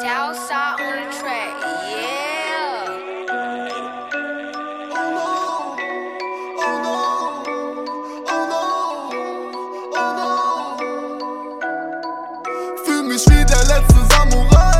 Southside on the track, yeah. Oh no, oh no, oh no, oh no. Fühl mich wie der letzte Samurai.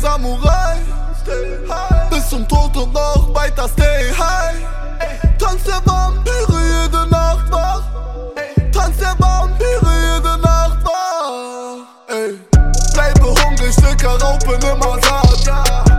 Samurai. Bis zum Tod und noch weiter stay high. Tanz der Vampire jede Nacht wach. Tanz der Vampire jede Nacht wach. Ey. Bleibe hungrig, Sticker rauben immer satt.